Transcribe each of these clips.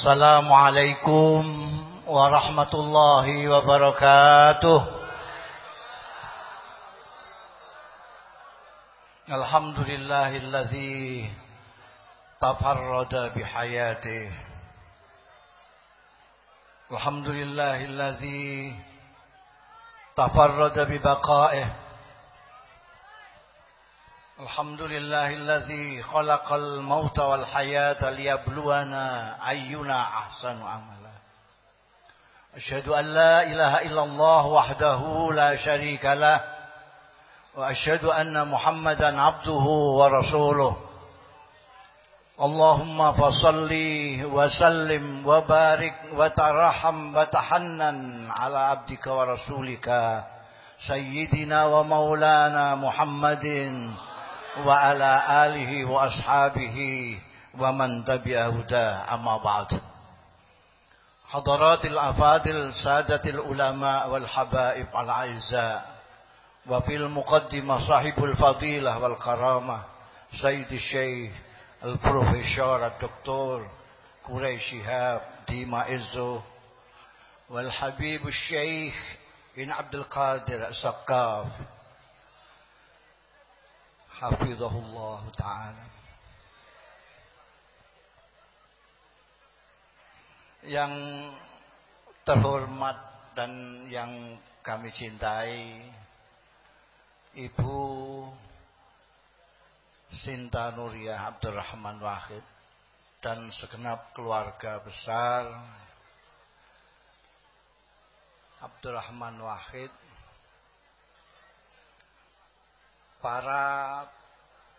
Assalamualaikum warahmatullahi wabarakatuh. Alhamdulillahillazi tafarrada bihayatih. Alhamdulillahillazi tafarrada bibaqa'ih. الحمد لله الذي خلق الموت والحياة ليبلونا أينا أحسن عملا. أشهد أن لا إله إلا الله وحده لا شريك له وأشهد أن محمدا عبده ورسوله. اللهم فصل وسلم وبارك وترحم وتحنن على عبدك ورسولك سيدنا ومولانا محمد وعلى آله وأصحابه ومن تبع هداه. أما بعد. حضرات الأفاضل سادة العلماء والحبائب الأعزاء وفي المقدمة صاحب الفضيلة والكرامة سيد الشيخ البروفيسور الدكتور قريش شهاب ديما إزو والحبيب الشيخ بن عبد القادر السقاف hafizahullah taala. Yang terhormat dan yang kami cintai Ibu Sinta Nuria Abdurrahman Wahid dan segenap keluarga besar Abdurrahman Wahid para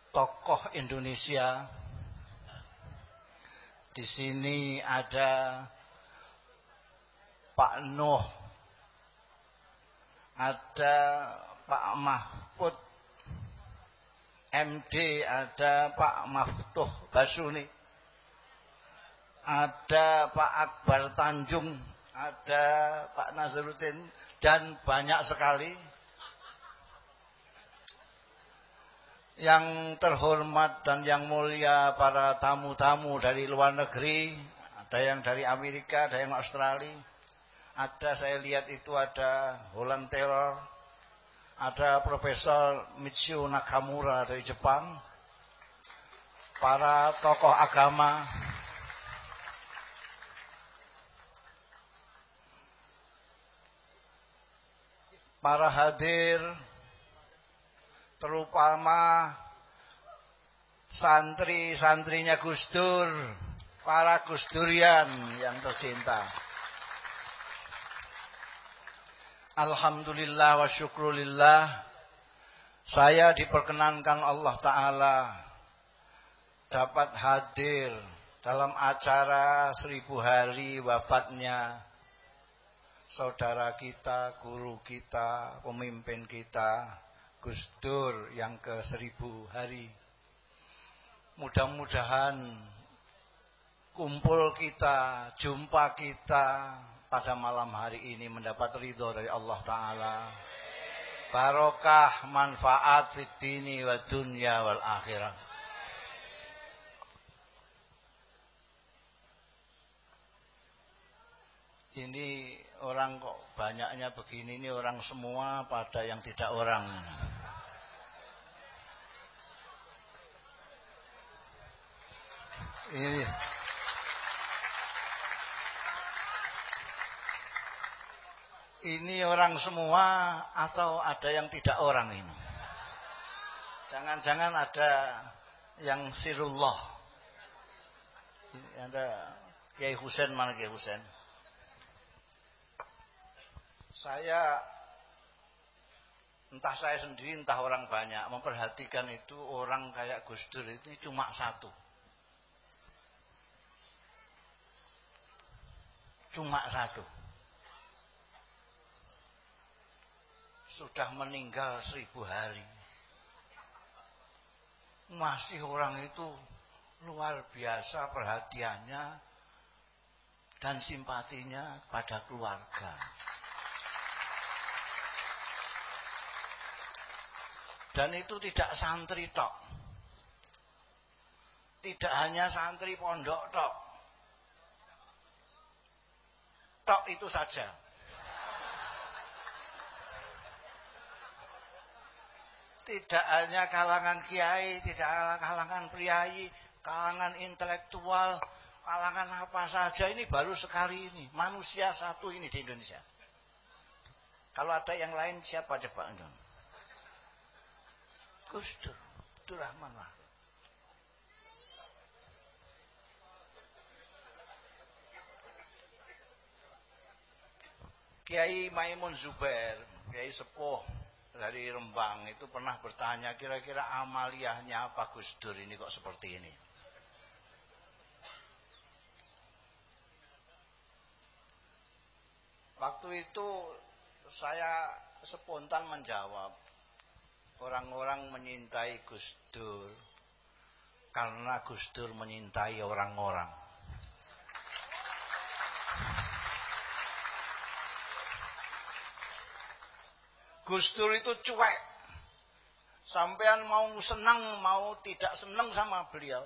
tokoh Indonesia. Di sini ada Pak Nuh, ada Pak Mahfud, MD, ada Pak Maftuh Basuni, ada Pak Akbar Tanjung, ada Pak Nazarudin, dan banyak sekali yang terhormat dan yang mulia para tamu-tamu dari luar negeri, ada yang dari Amerika, ada yang Australia, ada saya lihat itu ada Holland Terror, ada Profesor Michio Nakamura dari Jepang, para tokoh agama, para hadir, terutama santri-santrinya Gus Dur, para Gus Durian yang tercinta. Alhamdulillah wa syukrulillah saya diperkenankan Allah Ta'ala dapat hadir dalam acara seribu hari wafatnya saudara kita, guru kita, pemimpin kita, Gus Dur yang ke seribu hari. Mudah-mudahan kumpul kita, jumpa kita pada malam hari ini mendapat ridho dari Allah Ta'ala. Barokah manfaat fit dini wa dunya wal akhirah. Ini orang kok banyaknya begini ini orang semua pada yang tidak orang. Ini Ini orang semua atau ada yang tidak orang ini? Jangan-jangan ada yang sirullah. Ada Kiai Husain mana Kiai Husain? Saya entah saya sendiri entah orang banyak memperhatikan itu orang kayak Gus Dur itu cuma satu. Cuma satu. Sudah meninggal seribu hari. Masih orang itu luar biasa perhatiannya dan simpatinya pada keluarga. Dan itu tidak santri tok. Tidak hanya santri pondok tok tok itu saja. Tidak hanya kalangan kiai, tidak kalangan priayi, kalangan intelektual, kalangan apa saja ini baru sekali ini. Manusia satu ini di Indonesia. Kalau ada yang lain siapa coba Gus Dur, Abdul Rahman lah. Kiai Maimun Zubair, Kiai Sepuh dari Rembang itu pernah bertanya kira-kira amaliyahnya apa Gus Dur ini kok seperti ini. Waktu itu saya spontan menjawab orang-orang menyintai Gus Dur karena Gus Dur menyintai orang-orang. Gus Dur itu cuek. Sampean mau senang, mau tidak senang sama beliau.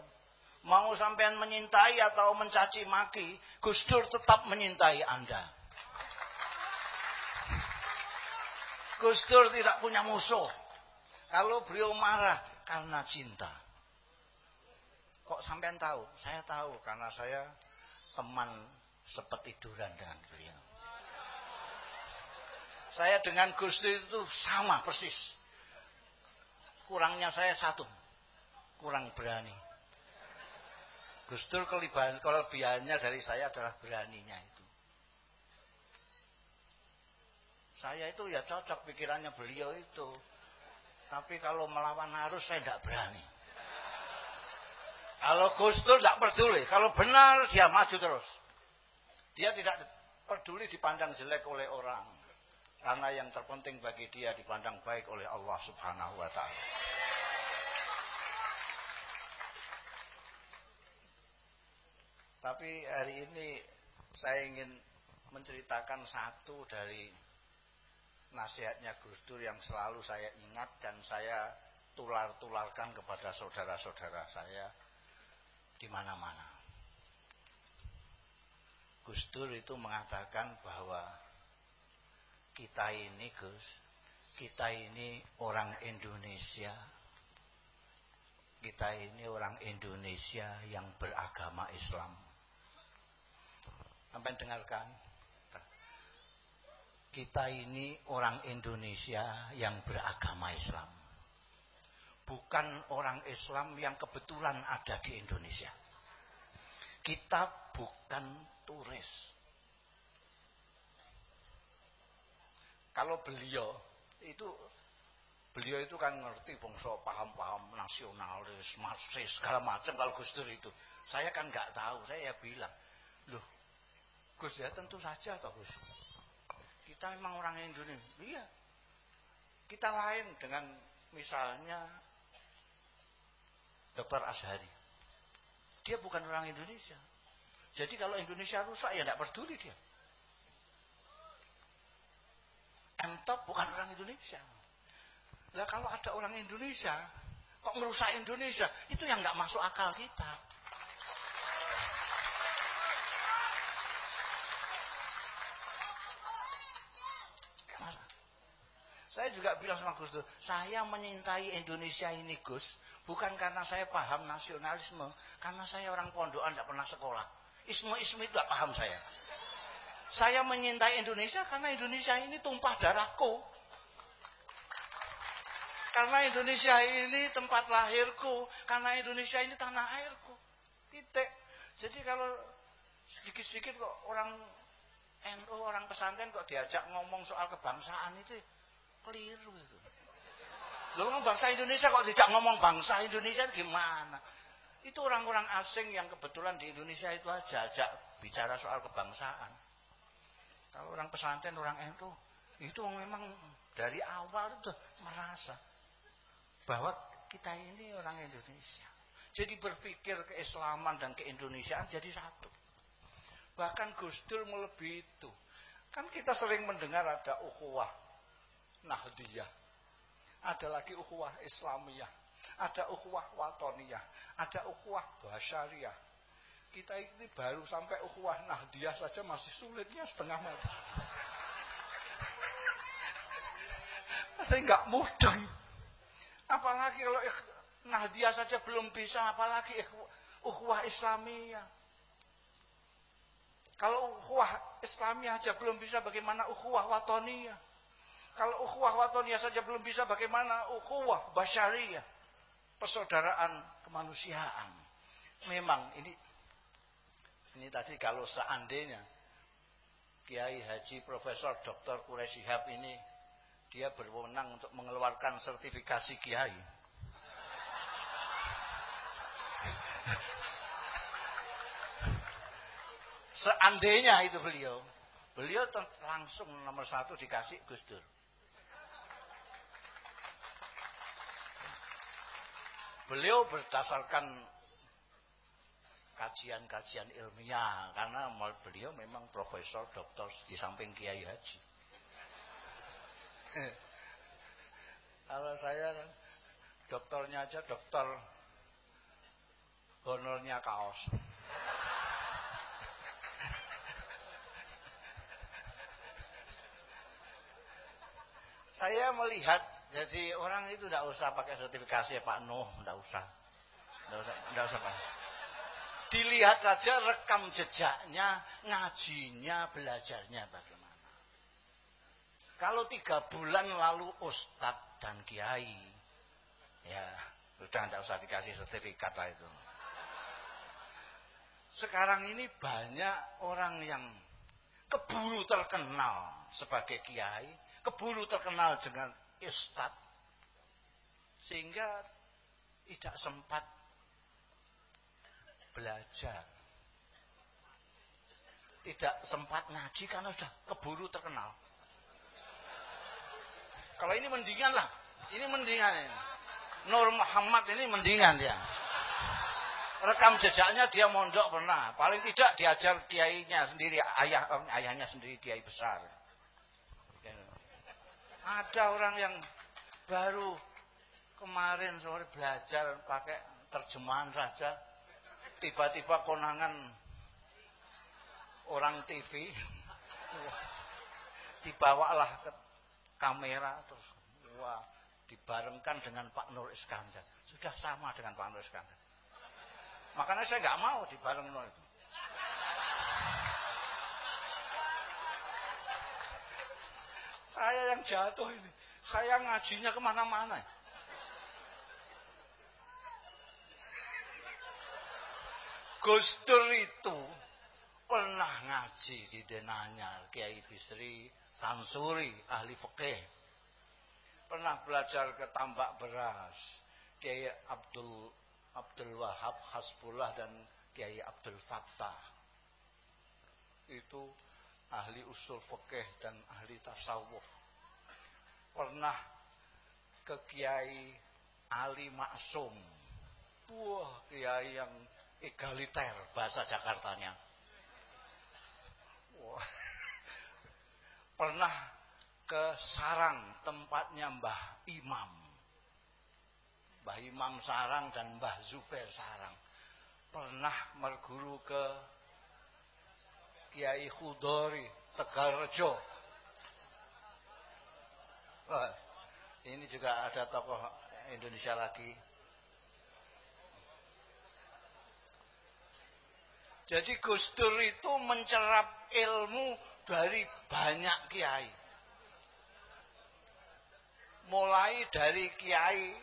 Mau sampean menyintai atau mencaci maki, Gus Dur tetap menyintai Anda. Gus Dur tidak punya musuh. Kalau beliau marah karena cinta. Kok sampean tahu? Saya tahu karena saya teman seperti tiduran dengan beliau. Saya dengan Gus Dur itu sama persis. Kurangnya saya satu. Kurang berani. Gus Dur kelebihannya dari saya adalah beraninya itu. Saya itu ya cocok pikirannya beliau itu. Tapi kalau melawan arus saya tidak berani. Kalau Gus tidak peduli. Kalau benar dia maju terus. Dia tidak peduli dipandang jelek oleh orang. Karena yang terpenting bagi dia dipandang baik oleh Allah Subhanahu wa taala. Tapi hari ini saya ingin menceritakan satu dari nasihatnya Gus Dur yang selalu saya ingat dan saya tular-tularkan kepada saudara-saudara saya di mana-mana. Gus Dur itu mengatakan bahwa kita ini Gus, kita ini orang Indonesia. Kita ini orang Indonesia yang beragama Islam. Sampai dengarkan. Kita ini orang Indonesia yang beragama Islam. Bukan orang Islam yang kebetulan ada di Indonesia. Kita bukan turis Kalau beliau itu beliau itu kan ngerti bangsa paham-paham nasionalis, marxis segala macam kalau Gus Dur itu. Saya kan nggak tahu, saya ya bilang, loh Gus ya tentu saja toh Gus. Kita memang orang Indonesia. Iya. Kita lain dengan misalnya Dr. Ashari. Dia bukan orang Indonesia. Jadi kalau Indonesia rusak ya tidak peduli dia. Entop bukan orang Indonesia. Lah kalau ada orang Indonesia, kok merusak Indonesia? Itu yang nggak masuk akal kita. Saya juga bilang sama Gus Dur, saya menyintai Indonesia ini Gus, bukan karena saya paham nasionalisme, karena saya orang pondokan tidak pernah sekolah. Isme-isme itu tidak paham saya. Saya menyintai Indonesia karena Indonesia ini tumpah darahku. Karena Indonesia ini tempat lahirku, karena Indonesia ini tanah airku. Titik. Jadi kalau sedikit-sedikit kok orang NU, orang pesantren kok diajak ngomong soal kebangsaan itu keliru itu. Loh bangsa Indonesia kok tidak ngomong bangsa Indonesia gimana? Itu orang-orang asing yang kebetulan di Indonesia itu aja ajak bicara soal kebangsaan. Kalau orang pesantren, orang NU itu memang dari awal itu merasa bahwa kita ini orang Indonesia. Jadi berpikir keislaman dan keindonesiaan jadi satu. Bahkan Gus Dur melebihi itu. Kan kita sering mendengar ada ukhuwah Nahdiyah. Ada lagi ukhuwah Islamiyah. Ada ukhuwah Watoniyah. Ada ukhuwah Basyariyah. Kita ini baru sampai ukhuwah dia saja masih sulitnya setengah mati. Masih nggak mudah. Apalagi kalau dia saja belum bisa, apalagi ukhuwah Islamiyah. Kalau ukhuwah Islamiyah saja belum bisa, bagaimana ukhuwah Watoniyah? Kalau ukhuwah Watoniyah saja belum bisa, bagaimana ukhuwah Basyariyah? Persaudaraan kemanusiaan. Memang ini ini tadi kalau seandainya Kiai Haji Profesor Dr. Quraisy Shihab ini dia berwenang untuk mengeluarkan sertifikasi kiai. Seandainya itu beliau, beliau langsung nomor satu dikasih Gus Dur. Beliau berdasarkan kajian-kajian ilmiah karena beliau memang profesor doktor di samping kiai haji. Kalau saya dokternya aja dokter honornya kaos. Saya melihat jadi orang itu tidak usah pakai sertifikasi ya Pak Nuh tidak usah tidak usah tidak usah Pak Dilihat saja rekam jejaknya, ngajinya, belajarnya bagaimana. Kalau tiga bulan lalu ustadz dan kiai, ya sudah tidak usah dikasih sertifikat lah itu. Sekarang ini banyak orang yang keburu terkenal sebagai kiai, keburu terkenal dengan ustadz, sehingga tidak sempat belajar. Tidak sempat ngaji karena sudah keburu terkenal. Kalau ini mendingan lah. Ini mendingan ini. Nur Muhammad ini mendingan dia. Rekam jejaknya dia mondok pernah. Paling tidak diajar kiainya sendiri, ayah ayahnya sendiri kiai besar. Ada orang yang baru kemarin sore belajar pakai terjemahan saja. Tiba-tiba konangan orang TV dibawalah ke kamera terus wah dibarengkan dengan Pak Nur Iskandar. Sudah sama dengan Pak Nur Iskandar. Makanya saya nggak mau dibareng Nur itu saya yang jatuh ini. Saya ngajinya ke mana-mana. Gus Dur itu pernah ngaji di Denanya Kiai Bisri Sansuri ahli fikih. Pernah belajar ke tambak beras Kiai Abdul Abdul Wahab Hasbullah dan Kiai Abdul Fattah. Itu ahli usul fikih dan ahli tasawuf pernah ke Kiai Ali Maksum wah Kiai yang egaliter bahasa Jakartanya. Wah. Pernah ke sarang tempatnya Mbah Imam. Mbah Imam Sarang dan Mbah Zubair Sarang. Pernah merguru ke Kiai Khudori Tegalrejo. Wah, ini juga ada tokoh Indonesia lagi Jadi Gus Dur itu mencerap ilmu dari banyak kiai. Mulai dari kiai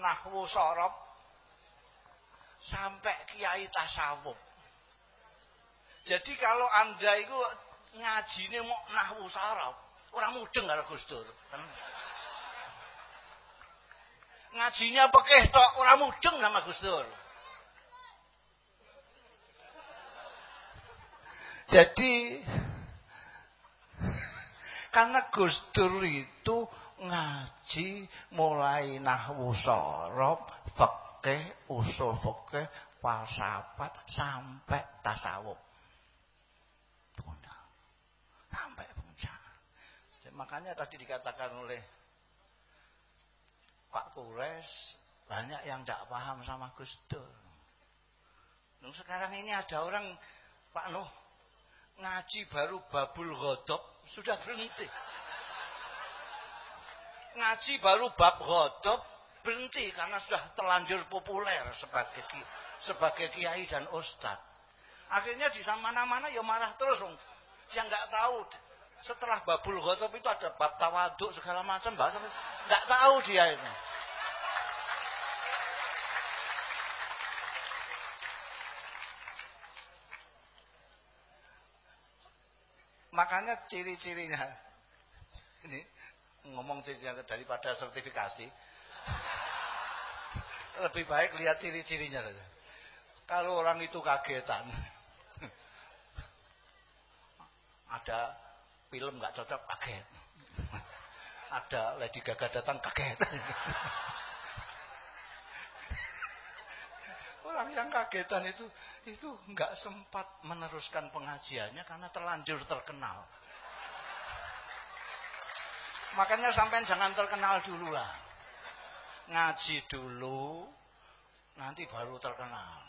Nahwu Sorob sampai kiai tasawuf. Jadi kalau Anda itu ngajine mau Nahwu Sorob, orang mudeng karo Gus Dur. Ngajinya pekeh tok, orang mudeng sama Gus Dur. Jadi karena Gus Dur itu ngaji mulai nahwu sorob, fikih, usul fikih, falsafat sampai tasawuf. Sampai puncak. Makanya tadi dikatakan oleh Pak Kures banyak yang tidak paham sama Gus Dur. sekarang ini ada orang Pak Nuh ngaji baru babul godok sudah berhenti. Ngaji baru bab godok berhenti karena sudah terlanjur populer sebagai sebagai kiai dan ustad. Akhirnya di mana-mana ya marah terus. Yang nggak tahu setelah babul godop itu ada bab tawaduk segala macam bahasa nggak tahu dia itu. Makanya ciri-cirinya ini ngomong ciri-cirinya daripada sertifikasi lebih baik lihat ciri-cirinya saja. Kalau orang itu kagetan, ada film nggak cocok kaget, ada Lady Gaga datang kaget. Orang yang kagetan itu itu nggak sempat meneruskan pengajiannya karena terlanjur terkenal. Makanya sampai jangan terkenal dulu lah. Ngaji dulu, nanti baru terkenal.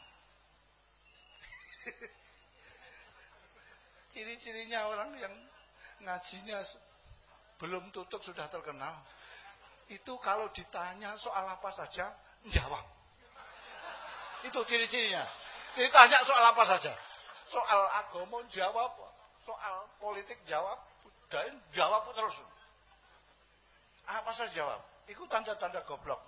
Ciri-cirinya orang yang ngajinya belum tutup sudah terkenal. Itu kalau ditanya soal apa saja, jawab. Itu ciri-cirinya. Ditanya soal apa saja. Soal agama jawab, soal politik jawab, dan jawab terus. Apa saja jawab. Itu tanda-tanda goblok.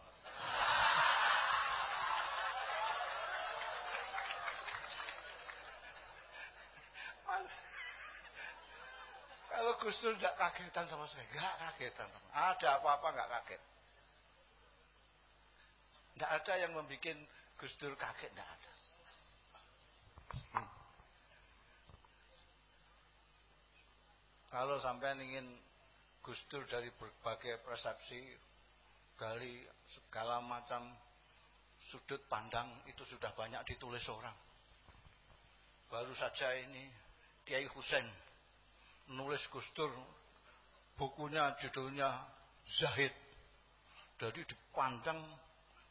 Kalau Gus Dur tidak kagetan sama saya, nggak kagetan sama. Ada apa-apa nggak kaget. Tidak ada yang membuat Gus Dur kaget tidak ada. Hmm. Kalau sampai ingin Gus Dur dari berbagai persepsi, dari segala macam sudut pandang itu sudah banyak ditulis orang. Baru saja ini Kiai Husain nulis Gus Dur bukunya judulnya Zahid. Jadi dipandang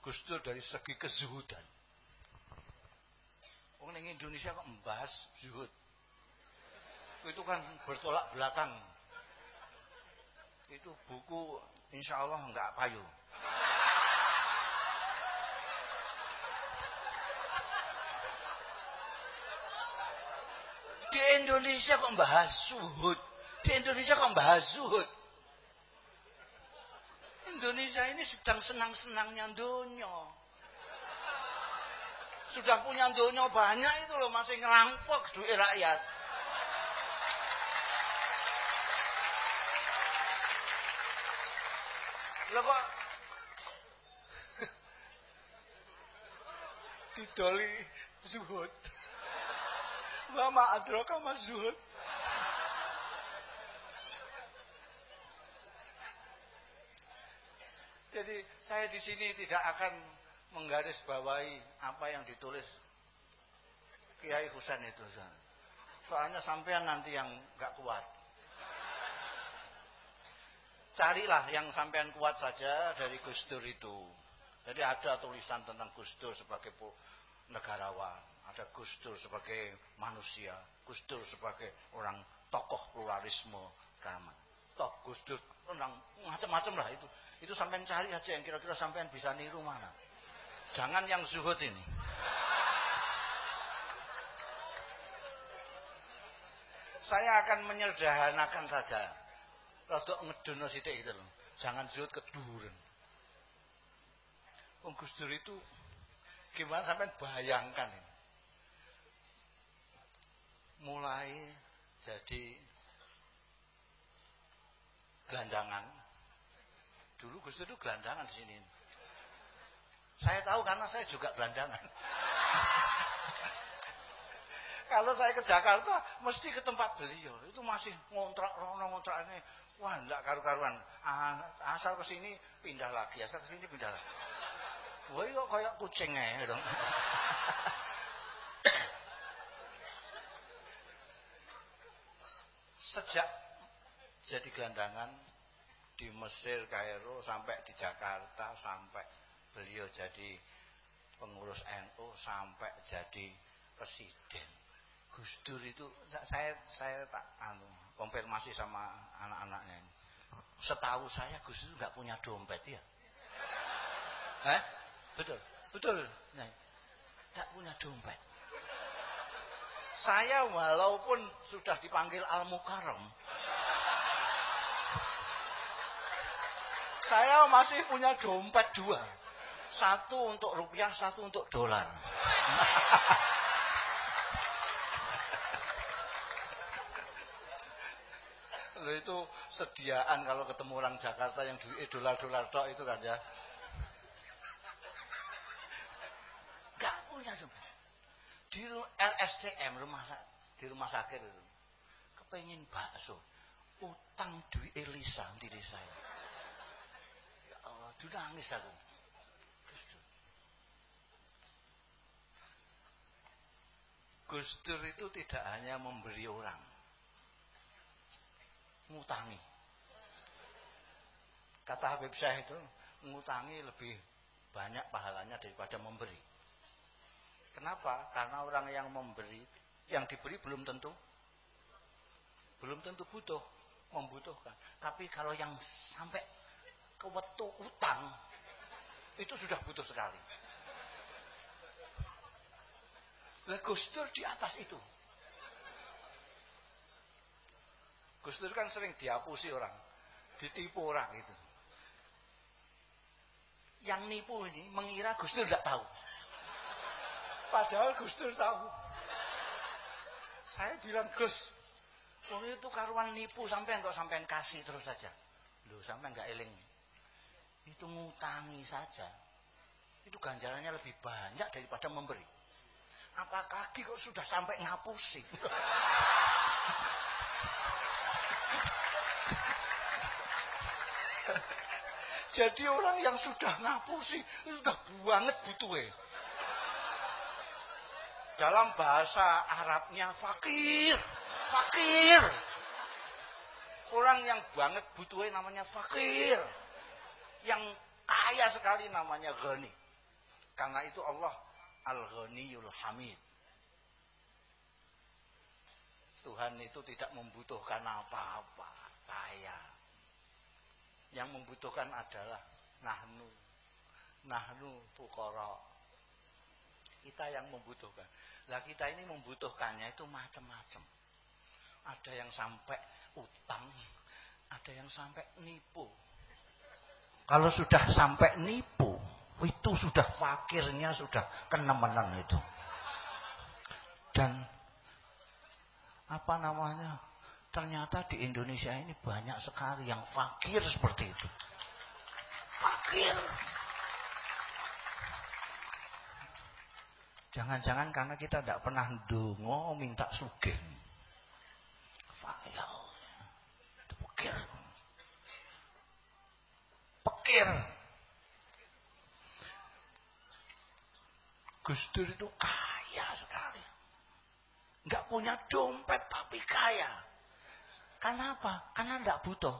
Gus Dur dari segi kezuhudan. Orang yang Indonesia kok membahas zuhud. Itu kan bertolak belakang. Itu buku insya Allah enggak payu. Di Indonesia kok membahas zuhud. Di Indonesia kok membahas zuhud. Indonesia ini sedang senang-senangnya dunia. Sudah punya dunia banyak itu loh masih ngerampok duit rakyat. Lo kok didoli zuhud. Mama adroka mas zuhud. Jadi saya di sini tidak akan menggarisbawahi apa yang ditulis Kiai Husain itu. Soalnya sampean nanti yang nggak kuat. Carilah yang sampean kuat saja dari Gus Dur itu. Jadi ada tulisan tentang Gus Dur sebagai negarawan, ada Gus Dur sebagai manusia, Gus Dur sebagai orang tokoh pluralisme agama. Toh Gus Dur tentang macam-macam lah itu. Itu sampean cari aja yang kira-kira sampean bisa niru mana. Jangan yang zuhud ini. Saya akan menyederhanakan saja. Rodok ngedono sithik gitu loh. Jangan zuhud keduren. Wong Gus Dur itu gimana sampean bayangkan ini. Mulai jadi gelandangan Dulu Gus Dur gelandangan di sini. Saya tahu karena saya juga gelandangan. Kalau saya ke Jakarta, mesti ke tempat beliau. Itu masih ngontrak, ngontrak ini. Wah, enggak karu-karuan. Ah, asal ke sini pindah lagi, asal ke sini pindah lagi. Wah, kok kayak kucing ya dong. Sejak jadi gelandangan, di Mesir, Kairo, sampai di Jakarta, sampai beliau jadi pengurus NU, sampai jadi presiden. Gus Dur itu saya saya tak anu konfirmasi sama anak-anaknya. Setahu saya Gus Dur nggak punya dompet ya. Eh? Betul, betul. Nah, nggak punya dompet. Saya walaupun sudah dipanggil Al Mukarram, saya masih punya dompet dua. Satu untuk rupiah, satu untuk dolar. Itu sediaan kalau ketemu orang Jakarta yang duit dolar-dolar itu kan ya. Gak punya dompet. Di RSCM rumah di rumah sakit itu. Kepengen bakso. Utang duit Elisa diri saya. Ya Allah, nangis aku. Gus Dur itu tidak hanya memberi orang, ngutangi. Kata Habib Syekh itu, ngutangi lebih banyak pahalanya daripada memberi. Kenapa? Karena orang yang memberi, yang diberi belum tentu belum tentu butuh, membutuhkan. Tapi kalau yang sampai ke waktu utang itu sudah butuh sekali. Lah Gus Dur di atas itu. Gus Dur kan sering diapusi orang, ditipu orang itu. Yang nipu ini mengira Gus Dur tidak tahu. Padahal Gus Dur tahu. Saya bilang Gus, Wong itu karuan nipu sampai kok sampean kasih terus saja. Loh, sampai enggak eling. Itu ngutangi saja. Itu ganjarannya lebih banyak daripada memberi. Apalagi kok sudah sampai ngapusi. Jadi orang yang sudah ngapusi sudah banget butuhnya. Dalam bahasa Arabnya fakir, fakir. Orang yang banget butuhnya namanya fakir. Yang kaya sekali namanya ghani. Karena itu Allah Al-Ghaniyul Hamid. Tuhan itu tidak membutuhkan apa-apa, kaya. Yang membutuhkan adalah nahnu. Nahnu fukara. Kita yang membutuhkan. Lah kita ini membutuhkannya itu macam-macam. Ada yang sampai utang, ada yang sampai nipu. Kalau sudah sampai nipu, itu sudah fakirnya sudah kenemenan itu. Dan apa namanya? Ternyata di Indonesia ini banyak sekali yang fakir seperti itu. Fakir. Jangan-jangan karena kita tidak pernah dungo minta sugeng. Fakir. Fakir. Fakir. Gus Dur itu kaya sekali. Enggak punya dompet tapi kaya. Kenapa? Karena enggak butuh.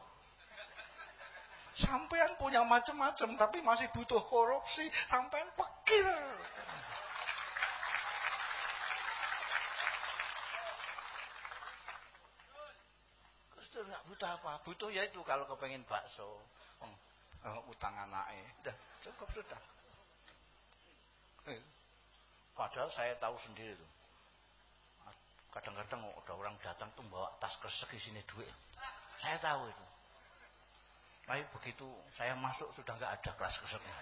Sampean punya macam-macam tapi masih butuh korupsi, sampean pikir. Gus Dur enggak butuh apa? Butuh ya itu kalau kepengen bakso, uh, utang anaknya. Udah, cukup sudah. Eh. Padahal saya tahu sendiri tuh. Kadang-kadang ada orang datang tuh bawa tas kresek sini duit. Saya tahu itu. Tapi begitu saya masuk sudah nggak ada kelas kreseknya.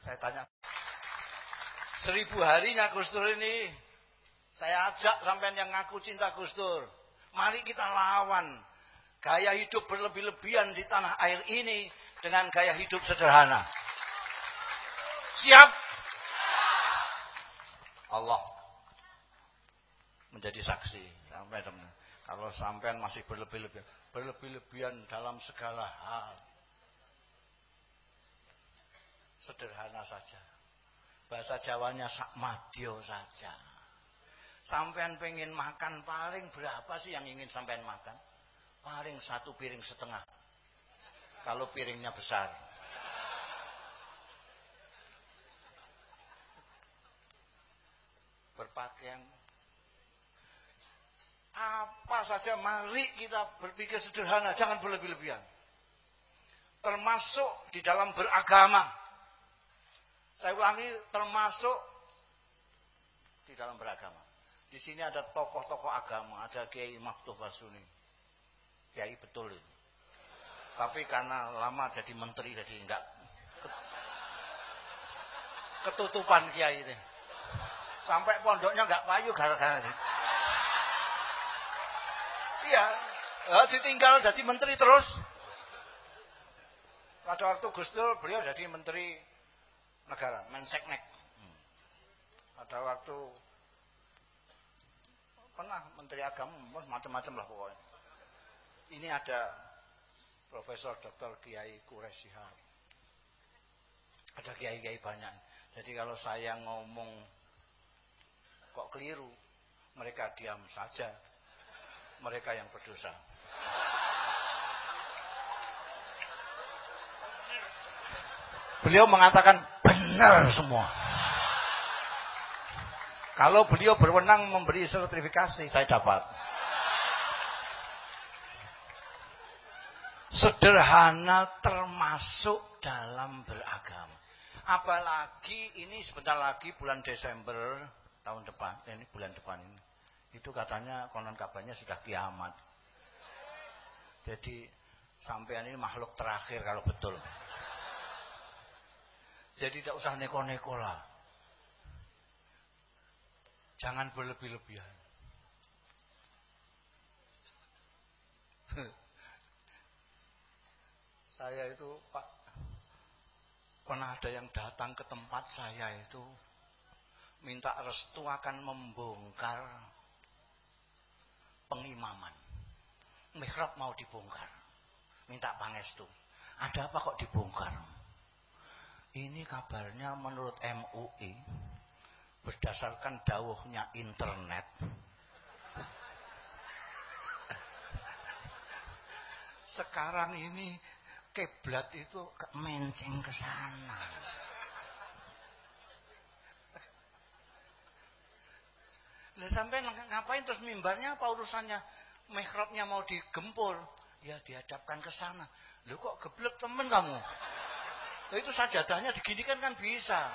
Saya tanya, seribu harinya Gus Dur ini, saya ajak sampai yang ngaku cinta Gus Dur. Mari kita lawan gaya hidup berlebih-lebihan di tanah air ini dengan gaya hidup sederhana. Siap? Allah menjadi saksi. Kalau sampean masih berlebih-lebihan, berlebih-lebihan dalam segala hal. Sederhana saja. Bahasa Jawanya sak madio saja. Sampean pengen makan paling berapa sih yang ingin sampean makan? Paling satu piring setengah. Kalau piringnya besar. berpakaian apa saja mari kita berpikir sederhana, jangan berlebih-lebihan. Termasuk di dalam beragama. Saya ulangi, termasuk di dalam beragama. Di sini ada tokoh-tokoh agama, ada Kiai Maftuh Basuni. Kiai betul itu. Tapi karena lama jadi menteri jadi enggak ketutupan Kiai ini. Sampai pondoknya enggak payu gara-gara ini. Iya, ya, ditinggal jadi menteri terus. Pada waktu Gus Dur beliau jadi menteri negara, Menseknek. Hmm. Pada waktu pernah menteri agama macam-macam lah pokoknya. Ini ada Profesor Dr. Kiai Quraisyihar. Ada kiai-kiai banyak. Jadi kalau saya ngomong kok keliru, mereka diam saja mereka yang berdosa. Beliau mengatakan benar semua. Kalau beliau berwenang memberi sertifikasi, saya dapat. Sederhana termasuk dalam beragama. Apalagi ini sebentar lagi bulan Desember tahun depan, ini bulan depan ini. Itu katanya konon kabarnya sudah kiamat. Jadi sampean ini makhluk terakhir kalau betul. Jadi tidak usah neko-neko lah. Jangan berlebih-lebihan. saya itu Pak pernah ada yang datang ke tempat saya itu minta restu akan membongkar pengimaman. Mihrab mau dibongkar. Minta pangestu. Ada apa kok dibongkar? Ini kabarnya menurut MUI berdasarkan dawuhnya internet. Sekarang ini keblat itu menceng ke sana. Lah sampai ngapain terus mimbarnya apa urusannya? Mihrabnya mau digempur, ya dihadapkan ke sana. Lu kok geblek temen kamu? Itu sajadahnya diginikan kan bisa.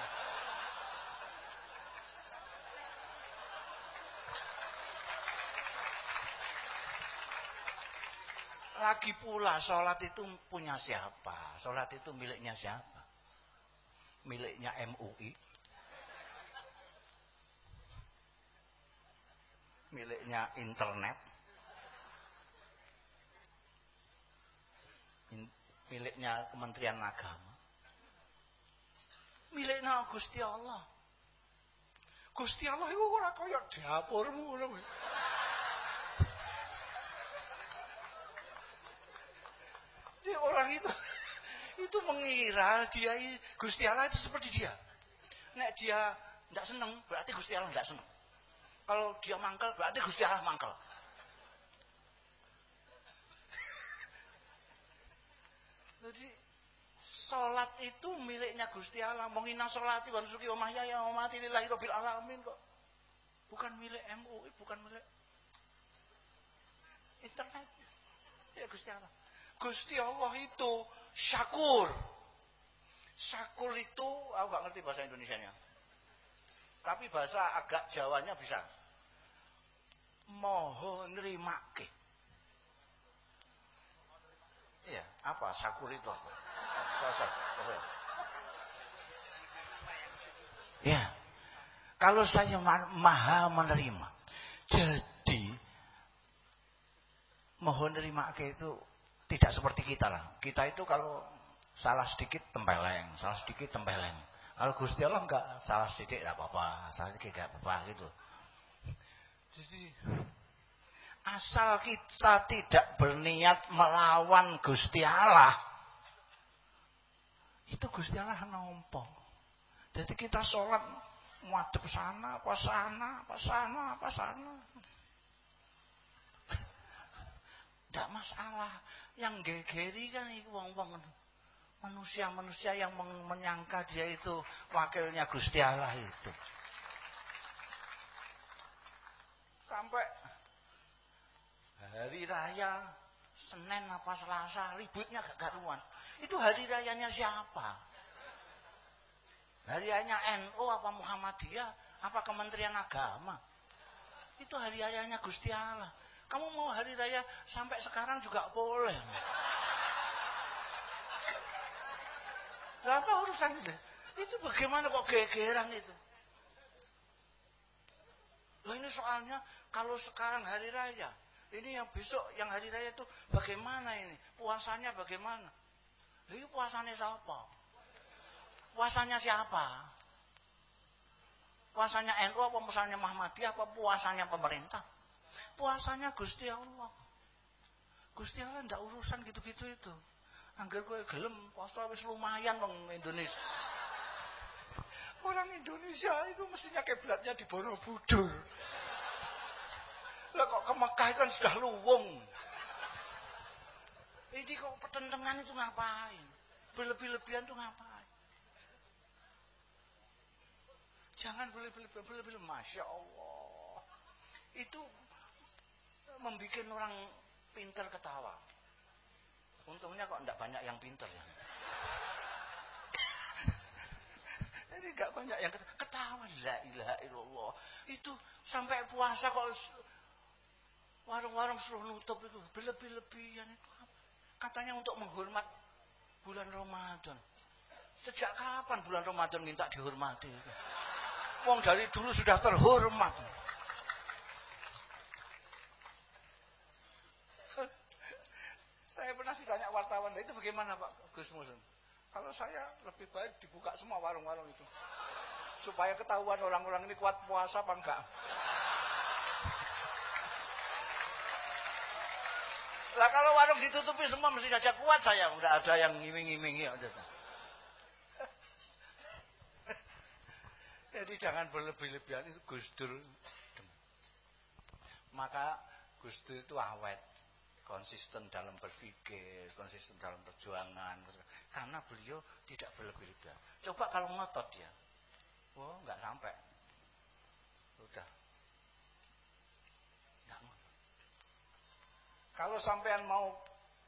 Lagi pula sholat itu punya siapa? Sholat itu miliknya siapa? Miliknya MUI miliknya internet? Miliknya Kementerian Agama? Miliknya Gusti Allah? Gusti Allah itu ora kaya dapurmu ngono Dia orang itu itu mengira dia Gusti Allah itu seperti dia. Nek dia tidak senang berarti Gusti Allah tidak senang. Kalau dia mangkel berarti Gusti Allah mangkel. Jadi sholat itu miliknya Gusti Allah. Menginang sholat wa nusuki wa mahyaya wa mati lillahi rabbil alamin kok. Bukan milik MUI, bukan milik internet. Ya Gusti Allah. Gusti Allah itu syakur. Syakur itu aku gak ngerti bahasa Indonesia-nya. Tapi bahasa agak Jawanya bisa. Moho nerimake. Iya, apa? Sakur itu apa? Bahasa? Ya. Kalau saya maha menerima. Jadi mohon nerima itu tidak seperti kita lah. Kita itu kalau salah sedikit tempeleng, salah sedikit tempeleng. Kalau Gusti Allah enggak salah sedikit enggak apa-apa, salah sedikit enggak apa-apa gitu. Jadi asal kita tidak berniat melawan Gusti Allah, itu Gusti Allah nompo. Jadi kita sholat madep sana, apa sana, apa sana, apa sana. Tidak masalah. Yang gegeri kan itu wong-wong manusia-manusia yang menyangka dia itu wakilnya Gusti Allah itu. Sampai hari raya Senin apa Selasa ributnya gak karuan. Itu hari rayanya siapa? Hari rayanya NU apa Muhammadiyah apa Kementerian Agama? Itu hari rayanya Gusti Allah. Kamu mau hari raya sampai sekarang juga boleh. Berapa urusan itu? Itu bagaimana kok gegeran itu? Loh ini soalnya kalau sekarang hari raya, ini yang besok yang hari raya itu bagaimana ini? Puasanya bagaimana? Ini puasanya siapa? Puasanya siapa? Puasanya NU apa puasanya Muhammadiyah apa puasanya pemerintah? Puasanya Gusti Allah. Gusti Allah ndak urusan gitu-gitu itu. Angger kowe gelem puasa wis lumayan wong Indonesia. Orang Indonesia itu mestinya kiblatnya di Borobudur. Lah kok ke Mekah kan sudah luwung. Ini kok pertentangan itu ngapain? Berlebih-lebihan itu ngapain? Jangan berlebih-lebihan, berlebih Masya Allah. Itu membuat orang pinter ketawa. Untungnya kok enggak banyak yang pinter ya. Ini enggak banyak yang ketawa. La ilaha illallah. Itu sampai puasa kok warung-warung suruh nutup itu. Berlebih-lebihan itu. Katanya untuk menghormat bulan Ramadan. Sejak kapan bulan Ramadan minta dihormati? Wong dari dulu sudah terhormat. Saya pernah ditanya wartawan, itu bagaimana Pak Gus Musun? Kalau saya lebih baik dibuka semua warung-warung itu. Supaya ketahuan orang-orang ini kuat puasa apa enggak. Lah kalau warung ditutupi semua mesti saja kuat saya, udah ada yang ngiming-ngimingi ya Jadi jangan berlebih-lebihan itu Gus Dur. Maka Gus Dur itu awet konsisten dalam berpikir, konsisten dalam perjuangan. Karena beliau tidak berlebih-lebihan. Coba kalau ngotot dia, oh nggak sampai, udah. Nggak Kalau sampean mau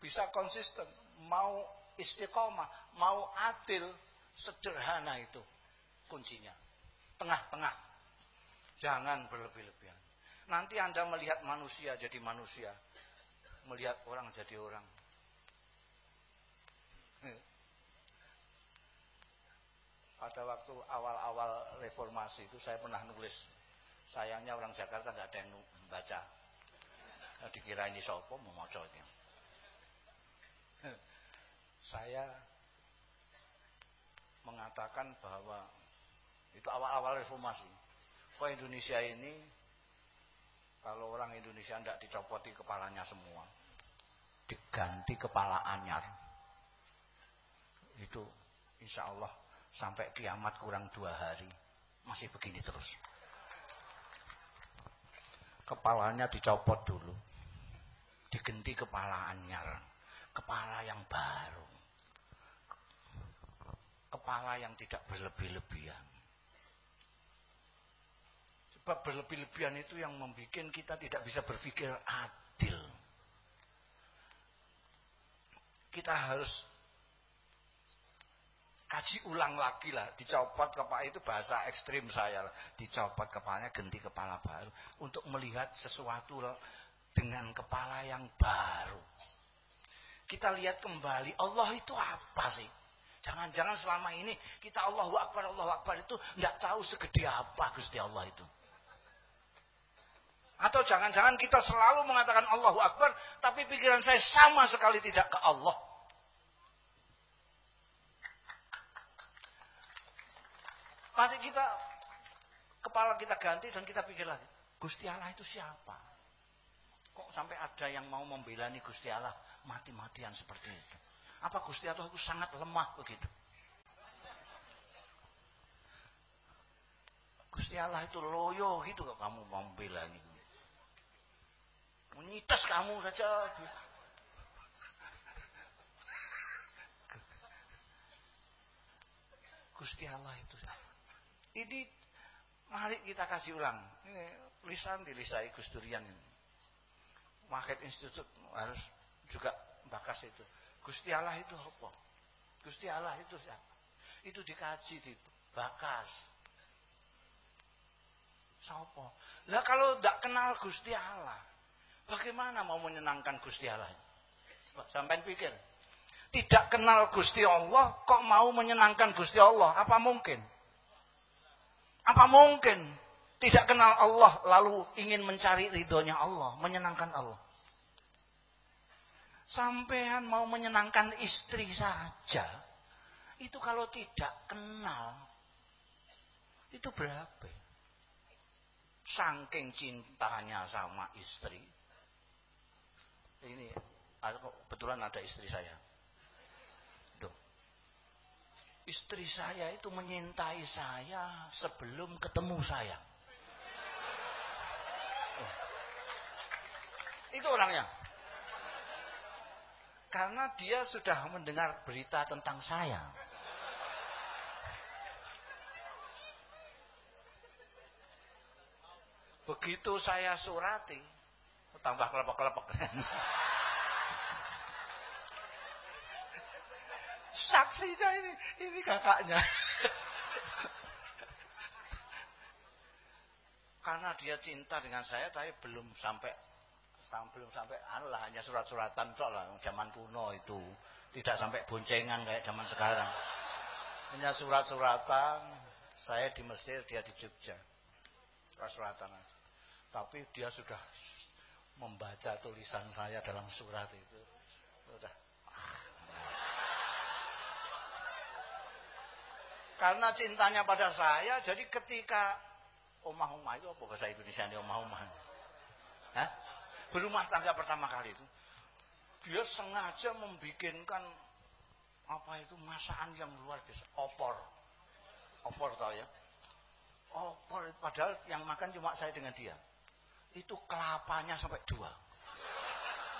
bisa konsisten, mau istiqomah, mau adil, sederhana itu kuncinya. Tengah-tengah. Jangan berlebih-lebihan. Nanti Anda melihat manusia jadi manusia melihat orang jadi orang. Pada waktu awal-awal reformasi itu saya pernah nulis. Sayangnya orang Jakarta nggak ada yang membaca. Nah, dikira ini sopo mau ini. Saya mengatakan bahwa itu awal-awal reformasi. Kok Indonesia ini kalau orang Indonesia tidak dicopoti kepalanya semua, diganti kepala anyar, itu insya Allah sampai kiamat kurang dua hari masih begini terus. Kepalanya dicopot dulu, diganti kepala anyar, kepala yang baru, kepala yang tidak berlebih-lebihan. Sebab berlebih-lebihan itu yang membuat kita tidak bisa berpikir adil. Kita harus kaji ulang lagi lah. Dicopot kepala itu bahasa ekstrim saya. Dicopot kepalanya, ganti kepala baru. Untuk melihat sesuatu dengan kepala yang baru. Kita lihat kembali Allah itu apa sih? Jangan-jangan selama ini kita Allahu Akbar, Allahu Akbar itu tidak tahu segede apa Gusti Allah itu. Atau jangan-jangan kita selalu mengatakan Allahu Akbar, tapi pikiran saya sama sekali tidak ke Allah. Mari kita kepala kita ganti dan kita pikir lagi, Gusti Allah itu siapa? Kok sampai ada yang mau membela nih Gusti Allah mati-matian seperti itu? Apa Gusti Allah itu sangat lemah begitu? Gusti Allah itu loyo gitu kok kamu mau membela nih. Menyitas kamu saja. Gusti Allah itu. Ini mari kita kasih ulang. Ini lisan dilisai Gus Durian ini. Market Institute harus juga bakas itu. Gusti Allah itu apa? Gusti Allah itu siapa? Itu dikaji di bakas. Siapa? Lah kalau tidak kenal Gusti Allah, bagaimana mau menyenangkan Gusti Allah? Sampai pikir. Tidak kenal Gusti Allah, kok mau menyenangkan Gusti Allah? Apa mungkin? Apa mungkin? Tidak kenal Allah, lalu ingin mencari ridhonya Allah, menyenangkan Allah. Sampean mau menyenangkan istri saja, itu kalau tidak kenal, itu berapa? Saking cintanya sama istri. Ini kebetulan ada istri saya. Tuh. Istri saya itu menyintai saya sebelum ketemu saya. Itu orangnya. Karena dia sudah mendengar berita tentang saya. Begitu saya surati, tambah kelepek-kelepek. Saksinya ini, ini kakaknya. Karena dia cinta dengan saya, tapi belum sampai belum sampai anu lah hanya surat-suratan tok lah zaman kuno itu. Tidak sampai boncengan kayak zaman sekarang. Hanya surat-suratan. Saya di Mesir dia di Jogja. Surat-suratan tapi dia sudah membaca tulisan saya dalam surat itu. Sudah. Karena cintanya pada saya jadi ketika omah-omah itu apa bahasa Indonesia ini omah-omah berumah tangga pertama kali itu. Dia sengaja membikinkan apa itu masakan yang luar biasa. Opor. Opor tau ya? Opor. Padahal yang makan cuma saya dengan dia itu kelapanya sampai dua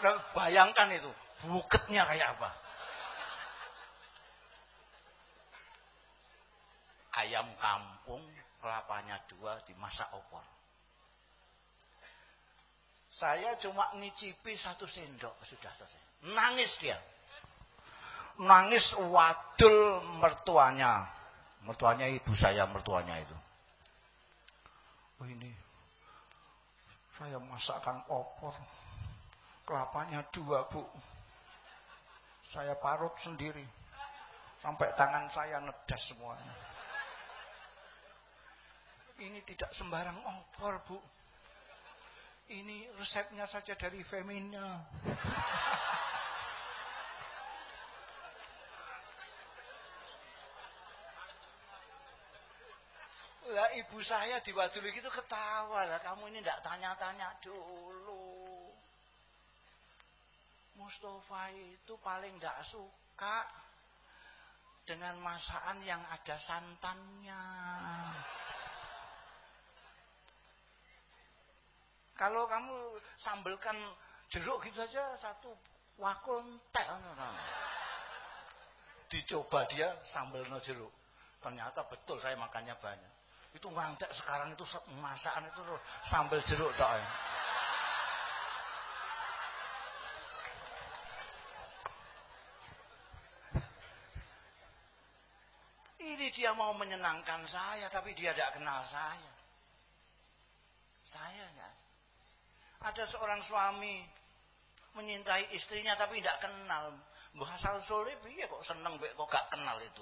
dan bayangkan itu buketnya kayak apa ayam kampung kelapanya dua dimasak opor saya cuma ngicipi satu sendok sudah selesai. Nangis dia. Nangis wadul mertuanya. Mertuanya ibu saya, mertuanya itu. Oh ini. Saya masakkan opor. Kelapanya dua, Bu. Saya parut sendiri. Sampai tangan saya nedas semuanya. Ini tidak sembarang opor, Bu ini resepnya saja dari Femina. Lah ibu saya di Waduli itu ketawa lah kamu ini tidak tanya-tanya dulu. Mustafa itu paling tidak suka dengan masakan yang ada santannya. Kalau kamu sambelkan jeruk gitu saja satu wakul entek Dicoba dia sambel no jeruk. Ternyata betul saya makannya banyak. Itu ngantek sekarang itu masakan itu sambel jeruk tok ya. Ini dia mau menyenangkan saya, tapi dia tidak kenal saya. Saya enggak. Ada seorang suami menyintai istrinya tapi tidak kenal. Mbah asal soleh piye kok seneng kok gak kenal itu.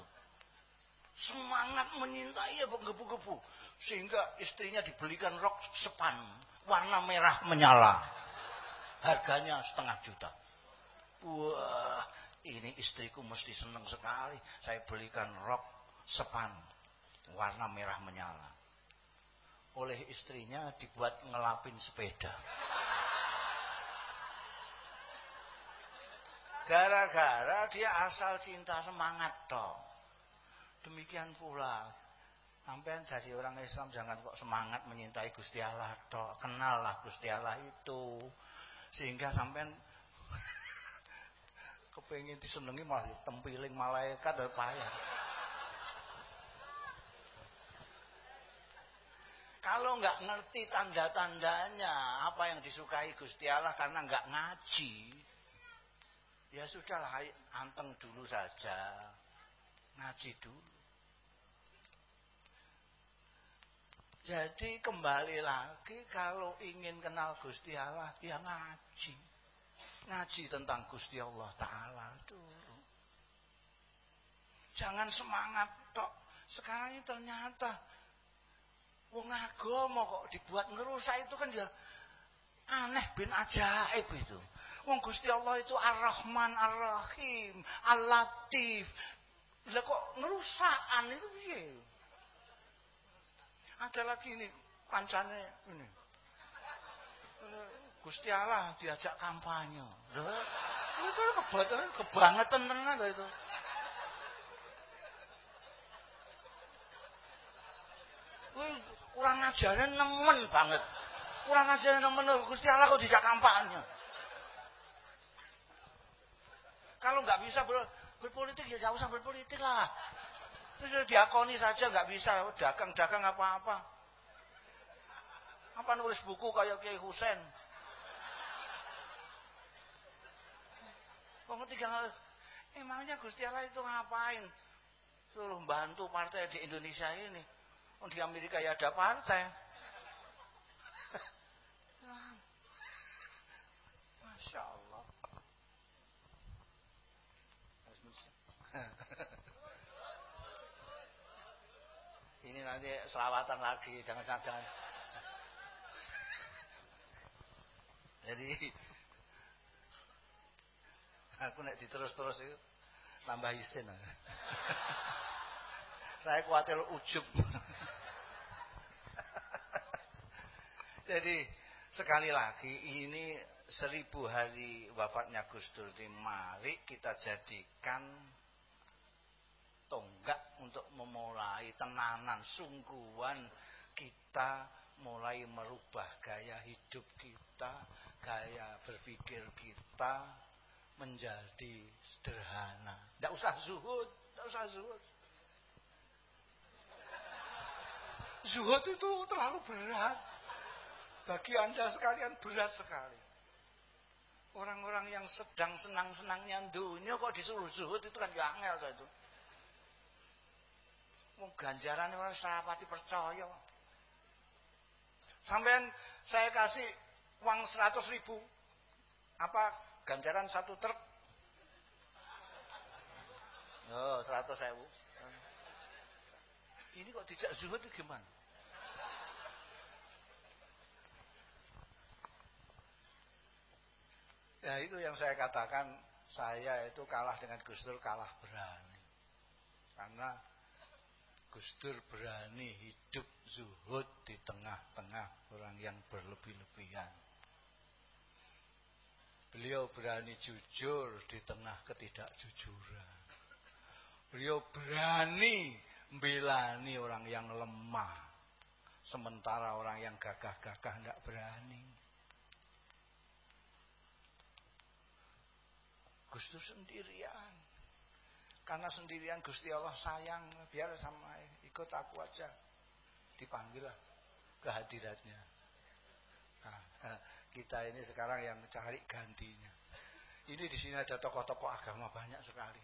Semangat menyintai ya gebu-gebu sehingga istrinya dibelikan rok sepan warna merah menyala. Harganya setengah juta. Wah, ini istriku mesti seneng sekali. Saya belikan rok sepan warna merah menyala oleh istrinya dibuat ngelapin sepeda. Gara-gara dia asal cinta semangat toh. Demikian pula sampean jadi orang Islam jangan kok semangat menyintai Gusti Allah toh. Kenallah Gusti Allah itu. Sehingga sampean kepengin disenengi malah tempiling malaikat dan payah. Kalau nggak ngerti tanda-tandanya, apa yang disukai Gusti Allah karena nggak ngaji, ya sudahlah, anteng dulu saja, ngaji dulu. Jadi kembali lagi kalau ingin kenal Gusti Allah, ya ngaji. Ngaji tentang Gusti Allah Ta'ala dulu. Jangan semangat tok. Sekarang ini ternyata Wong agama kok dibuat ngerusak itu kan ya aneh bin ajaib itu. Wong Gusti Allah itu Ar-Rahman Ar-Rahim, Al-Latif. Lah kok ngerusakan itu? Ada lagi ini pancane ini. Gusti Allah diajak kampanye. Itu kebangetan kebangetan tenan itu. kurang ajarnya nemen banget. Kurang ajarnya nemen Gusti Allah kok dijak kampanye. Kalau nggak bisa ber, berpolitik ya jauh usah berpolitik lah. Terus diakoni saja nggak bisa dagang-dagang apa-apa. Apa nulis buku kayak Kiai Husen? Kok tinggal emangnya Gusti Allah itu ngapain? Suruh bantu partai di Indonesia ini. Oh, di Amerika ya ada partai. Masya Allah. Ini nanti selawatan lagi, jangan jangan. Jadi aku nek diterus-terus itu tambah isin. Saya khawatir ujub. Jadi sekali lagi ini seribu hari wafatnya Gus Dur ini mari kita jadikan untuk memulai tenanan sungguhan kita mulai merubah gaya hidup kita, gaya berpikir kita menjadi sederhana. Tidak usah zuhud, tidak usah zuhud. Zuhud itu terlalu berat. Bagi anda sekalian berat sekali. Orang-orang yang sedang senang-senangnya dunia kok disuruh zuhud itu kan ya itu. Mau ganjaran orang serapati percaya. Sampai saya kasih uang seratus ribu. Apa ganjaran satu truk? Oh, seratus ribu. Ini kok tidak zuhud itu gimana? Ya itu yang saya katakan saya itu kalah dengan Gus Dur kalah berani. Karena Gus Dur berani hidup zuhud di tengah-tengah orang yang berlebih-lebihan. Beliau berani jujur di tengah ketidakjujuran. Beliau berani membelani orang yang lemah. Sementara orang yang gagah-gagah tidak berani. Gus Dur sendirian. Karena sendirian Gusti Allah sayang, biar sama ikut aku aja. Dipanggil lah kehadiratnya. Nah, kita ini sekarang yang cari gantinya. Ini di sini ada tokoh-tokoh agama banyak sekali.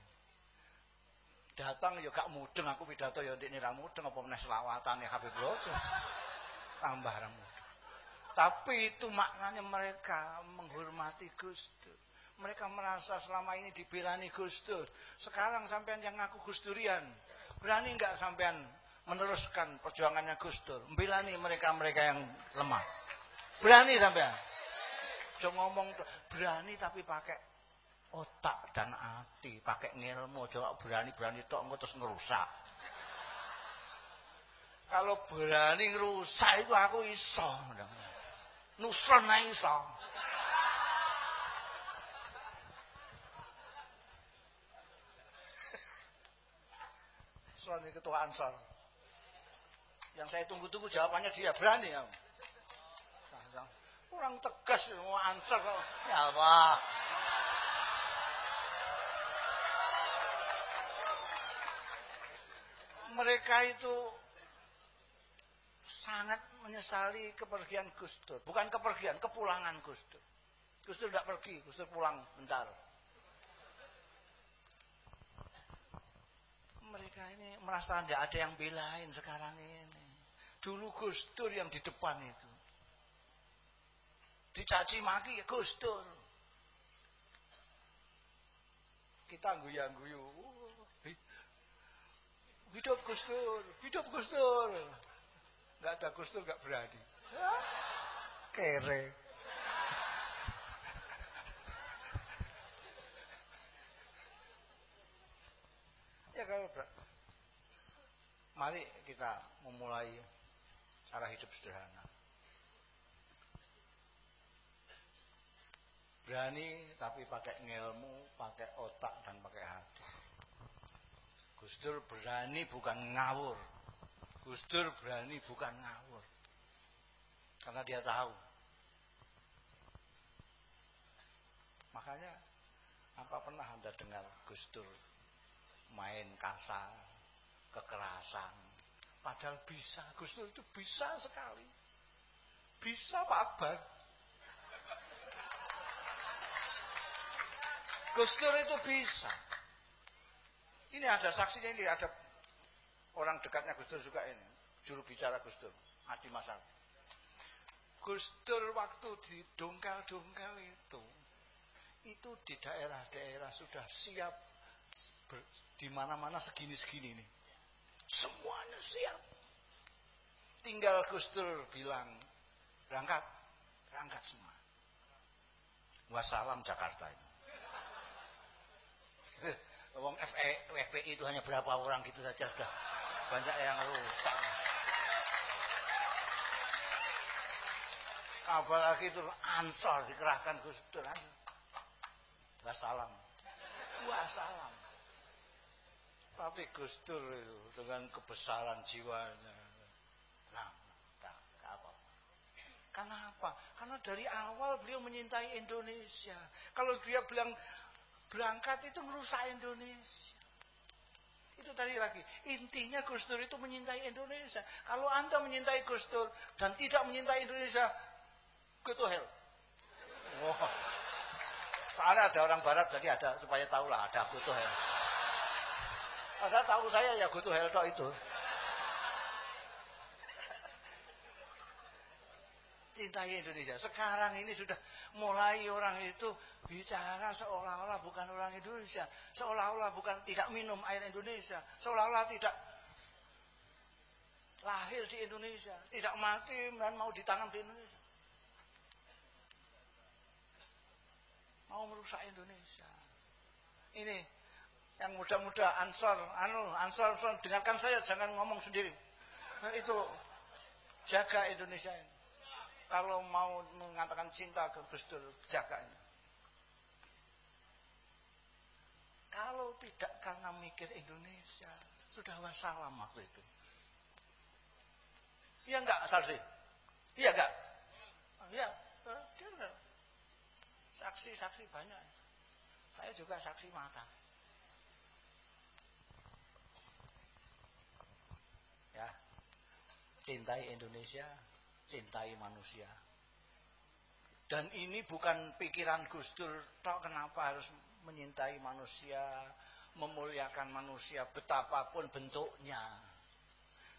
Datang ya gak mudeng aku pidato ya ndekne ra mudeng apa meneh selawatan ya Habib Rojo. Tambah ra Tapi itu maknanya mereka menghormati Gus Dur. Mereka merasa selama ini dibelani Gus Dur. Sekarang sampean yang ngaku Gus Durian. Berani nggak sampean meneruskan perjuangannya Gus Dur? Membelani mereka-mereka yang lemah. Berani sampean? Jangan ngomong berani tapi pakai otak dan hati, pakai ngilmu, jangan berani-berani tok engko terus ngerusak. Kalau berani ngerusak itu aku iso. Nusron iso. Ansor nih ketua Ansor. Yang saya tunggu-tunggu jawabannya dia berani ya. Kurang tegas mau Ansor kok. Ya Allah. Mereka itu sangat menyesali kepergian Gus Dur. Bukan kepergian, kepulangan Gus Dur. Gus Dur tidak pergi, Gus Dur pulang bentar. Mereka merasa tidak ada yang belain sekarang ini. Dulu Gus Dur yang di depan itu. Dicaci maki Gus Dur. Kita guyang-guyu. Hidup Gus Dur, hidup Gus Dur. Enggak ada Gus Dur enggak berani. Kere. ya kalau mari kita memulai cara hidup sederhana. Berani tapi pakai ngelmu, pakai otak dan pakai hati. Gus Dur berani bukan ngawur. Gus Dur berani bukan ngawur. Karena dia tahu. Makanya apa pernah Anda dengar Gus Dur main kasar, kekerasan. Padahal bisa, Gus Dur itu bisa sekali. Bisa Pak Akbar. Gus Dur itu bisa. Ini ada saksinya ini, ada orang dekatnya Gus Dur juga ini. Juru bicara Gus Dur, Adi Masal. Gus Dur waktu di dongkal-dongkal itu, itu di daerah-daerah sudah siap di mana-mana segini-segini nih. Semuanya siap. Tinggal Gus Dur bilang, berangkat, berangkat semua. Wassalam Jakarta ini. Wong FPI e, itu hanya berapa orang gitu saja sudah banyak yang rusak. Apalagi itu ansor dikerahkan Gus Dur. Wassalam. Wassalam. Tapi Gus Dur itu dengan kebesaran jiwanya. Nah, tak apa. Kenapa? Karena dari awal beliau menyintai Indonesia. Kalau dia bilang berangkat itu merusak Indonesia. Itu tadi lagi. Intinya Gus Dur itu menyintai Indonesia. Kalau Anda menyintai Gus Dur dan tidak menyintai Indonesia, go to hell. Oh. Karena ada orang barat jadi ada supaya tahu lah ada go to hell. Ada tahu saya ya go to hell itu. cintai Indonesia. Sekarang ini sudah mulai orang itu bicara seolah-olah bukan orang Indonesia, seolah-olah bukan tidak minum air Indonesia, seolah-olah tidak lahir di Indonesia, tidak mati dan mau ditanam di Indonesia. Mau merusak Indonesia. Ini yang muda-muda Ansor, anu Ansor, dengarkan saya jangan ngomong sendiri. Nah, itu jaga Indonesia ini kalau mau mengatakan cinta ke Gus Dur jaganya. Kalau tidak karena mikir Indonesia, sudah wassalam waktu itu. Iya enggak, Sarsi? Iya enggak? Iya, enggak. Saksi-saksi banyak. Saya juga saksi mata. Ya, cintai Indonesia, cintai manusia. Dan ini bukan pikiran Gus Dur, tok kenapa harus menyintai manusia, memuliakan manusia betapapun bentuknya.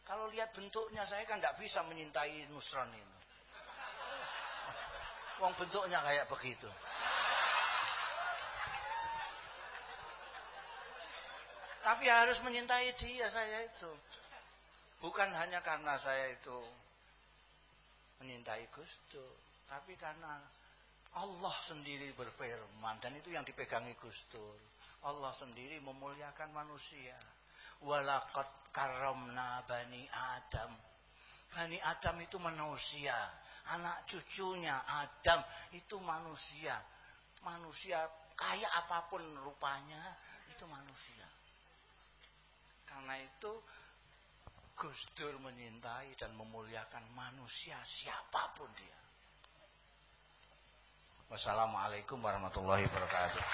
Kalau lihat bentuknya saya kan tidak bisa menyintai Nusron ini. Wong bentuknya kayak begitu. Tapi harus menyintai dia saya itu. Bukan hanya karena saya itu menyintai Gus Dur, tapi karena Allah sendiri berfirman dan itu yang dipegangi Gus Dur. Allah sendiri memuliakan manusia. Walakot karamna bani Adam. Bani Adam itu manusia. Anak cucunya Adam itu manusia. Manusia kaya apa pun rupanya itu manusia. Karena itu Gus Dur menyintai dan memuliakan manusia siapa pun dia. Wassalamualaikum warahmatullahi wabarakatuh.